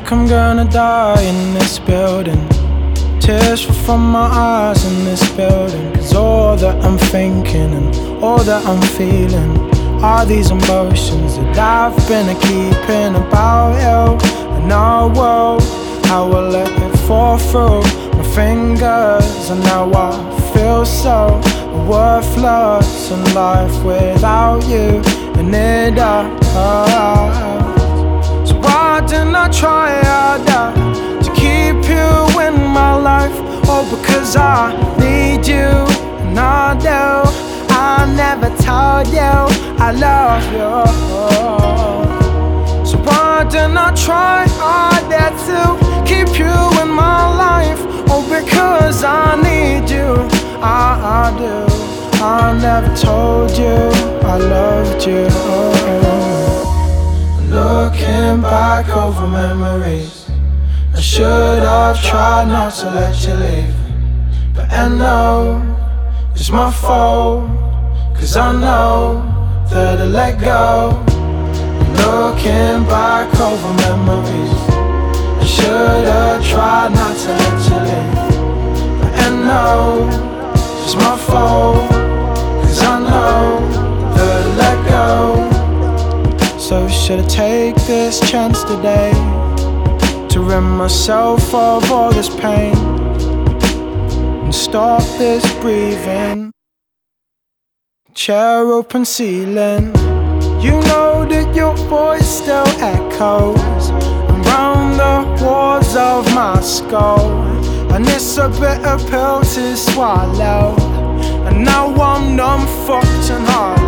I'm gonna die in this building. Tears fall from my eyes in this building. Cause all that I'm thinking and all that I'm feeling are these emotions that I've been a keeping about you and world. How I let it fall through my fingers, and now I feel so worthless in life without you and it all. I try harder to keep you in my life? Oh, because I need you and I do. I never told you I love you. So why didn't I try harder to keep you in my life? Oh, because I need you. I, I do. I never told you I loved you. Looking back over memories, I should have tried not to let you leave. But I know it's my fault, cause I know that I let go. Looking back over memories, I should have tried not to let you leave. But I know it's my fault, cause I know So should I take this chance today to rid myself of all this pain and stop this breathing? Chair open ceiling. You know that your voice still echoes around the walls of my skull, and it's a bitter pill to swallow. And now I'm numb, fucked and hollow.